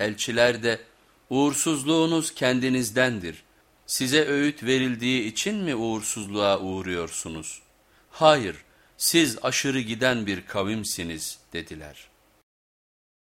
Elçiler de uğursuzluğunuz kendinizdendir. Size öğüt verildiği için mi uğursuzluğa uğruyorsunuz? Hayır, siz aşırı giden bir kavimsiniz dediler.''